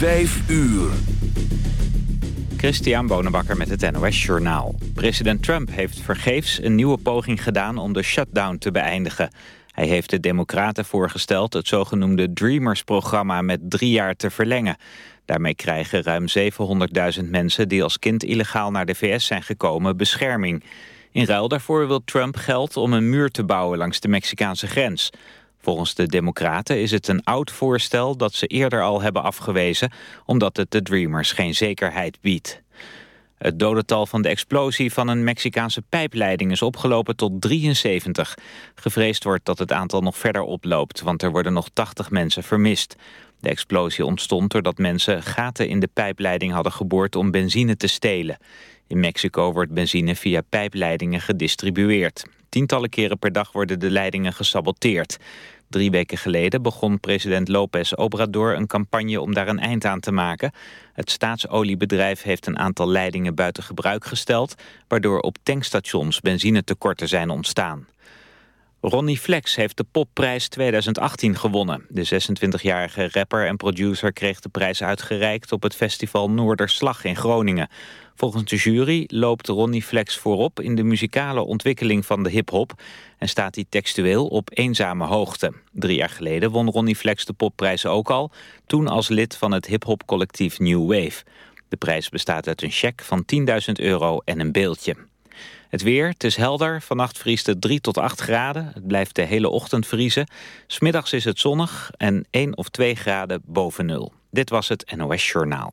Vijf uur. Christian Bonenbakker met het NOS Journaal. President Trump heeft vergeefs een nieuwe poging gedaan om de shutdown te beëindigen. Hij heeft de democraten voorgesteld het zogenoemde Dreamers-programma met drie jaar te verlengen. Daarmee krijgen ruim 700.000 mensen die als kind illegaal naar de VS zijn gekomen bescherming. In ruil daarvoor wil Trump geld om een muur te bouwen langs de Mexicaanse grens. Volgens de Democraten is het een oud voorstel dat ze eerder al hebben afgewezen... omdat het de Dreamers geen zekerheid biedt. Het dodental van de explosie van een Mexicaanse pijpleiding is opgelopen tot 73. Gevreesd wordt dat het aantal nog verder oploopt, want er worden nog 80 mensen vermist. De explosie ontstond doordat mensen gaten in de pijpleiding hadden geboord om benzine te stelen. In Mexico wordt benzine via pijpleidingen gedistribueerd. Tientallen keren per dag worden de leidingen gesaboteerd. Drie weken geleden begon president López Obrador een campagne om daar een eind aan te maken. Het staatsoliebedrijf heeft een aantal leidingen buiten gebruik gesteld... waardoor op tankstations benzinetekorten zijn ontstaan. Ronnie Flex heeft de popprijs 2018 gewonnen. De 26-jarige rapper en producer kreeg de prijs uitgereikt... op het festival Noorderslag in Groningen. Volgens de jury loopt Ronnie Flex voorop in de muzikale ontwikkeling van de hip-hop en staat hij textueel op eenzame hoogte. Drie jaar geleden won Ronnie Flex de popprijs ook al, toen als lid van het hip-hop collectief New Wave. De prijs bestaat uit een cheque van 10.000 euro en een beeldje. Het weer, het is helder. Vannacht vriest het 3 tot 8 graden. Het blijft de hele ochtend vriezen. Smiddags is het zonnig en 1 of 2 graden boven nul. Dit was het NOS Journaal.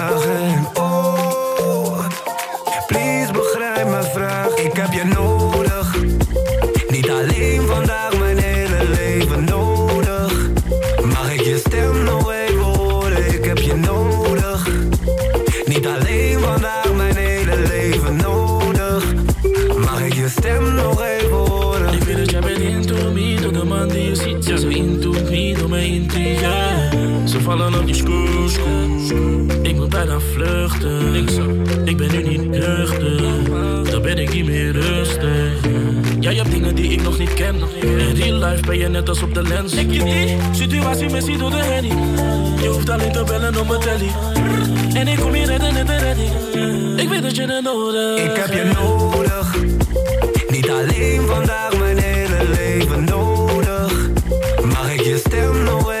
ben je net als op de lens. Ik je die situatie missie door de henny. Je hoeft alleen te bellen op mijn telly. En ik kom hier redden de redding. Ik weet dat je het nodig Ik heb je nodig, niet alleen vandaag, mijn hele leven nodig. Mag ik je stem nog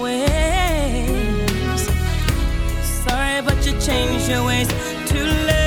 change your ways. To live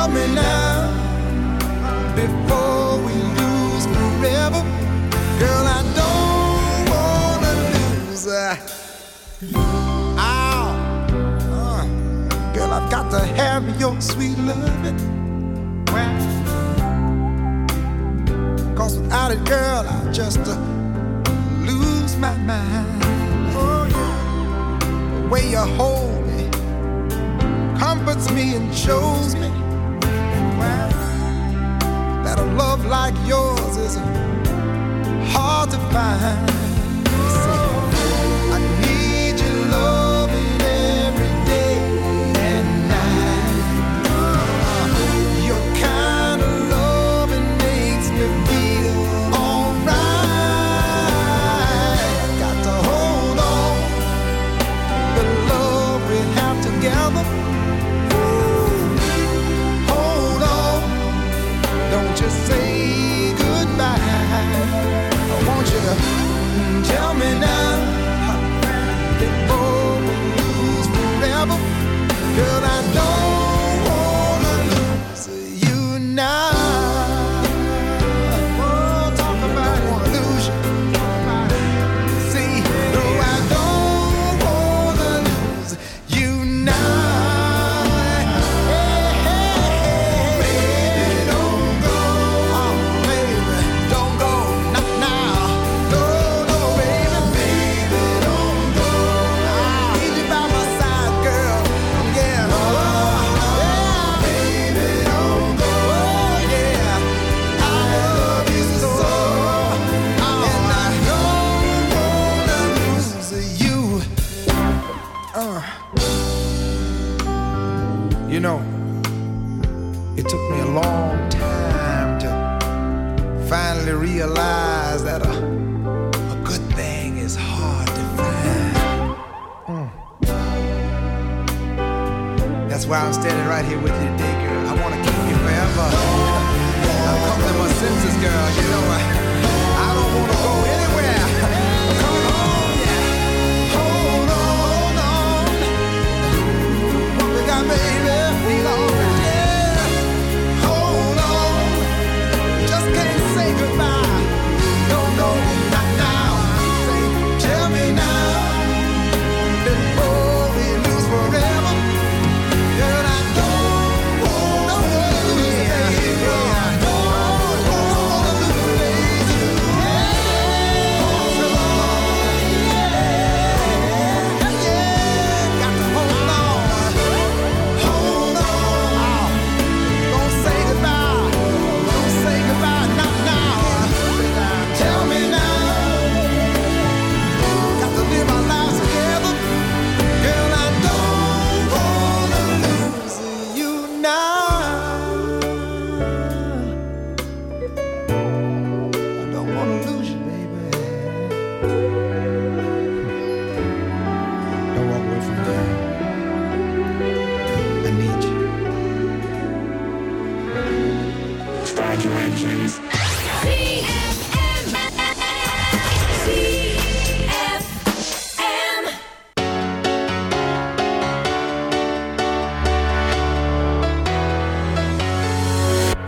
Tell me now, before we lose forever, girl, I don't wanna lose. Ow, uh, girl, I've got to have your sweet loving. Cause without it, girl, I just uh, lose my mind. Oh, the way you hold me comforts me and shows me a love like yours is hard to find. So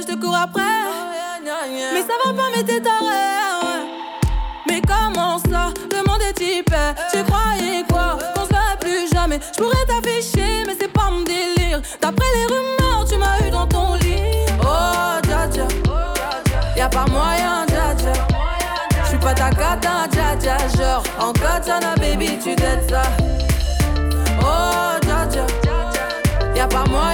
Je te cours après. Mais ça va pas, mais t'es taré. Mais comment ça Le monde est typé. Tu croyais quoi Qu'on se plus jamais. Je pourrais t'afficher, mais c'est pas mon délire. D'après les rumeurs, tu m'as eu dans ton lit. Oh, dja dja. Y'a pas moyen, dja dja. J'suis pas ta cata, dja dja. Genre, en katana, baby, tu dettes ça. Oh, dja dja. Y'a pas moyen,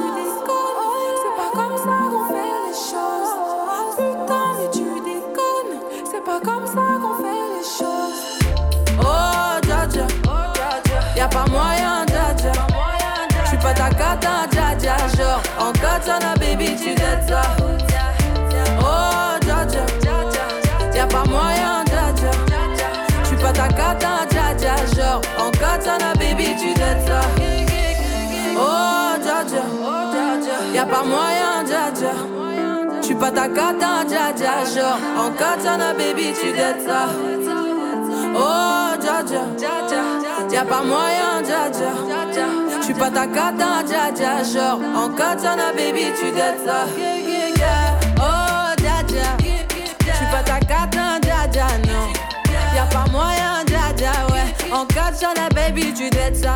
comme ça qu'on fait les choses. Oh, dja dja. Y'a pas moyen, dja dja. J'suis pas ta cata, dja. Genre, en katana, baby, tu dettes ça. Oh, dja dja. Y'a pas moyen, dja dja. J'suis pas ta cata, dja. Genre, en katana, baby, tu dettes ça. Oh, dja dja. Y'a pas moyen, dja. Pas ta cata, dja dja. Genre, en katana, baby, tu dettes ça. Oh, dja. Y'a pas moyen, dja. J'suis pas ta cata, dja dja. Genre, en katana, baby, tu dettes ça. Oh, dja. J'suis pas ta dja dja, non. Y'a pas moyen, dja, ouais. En katana, baby, tu dettes ça.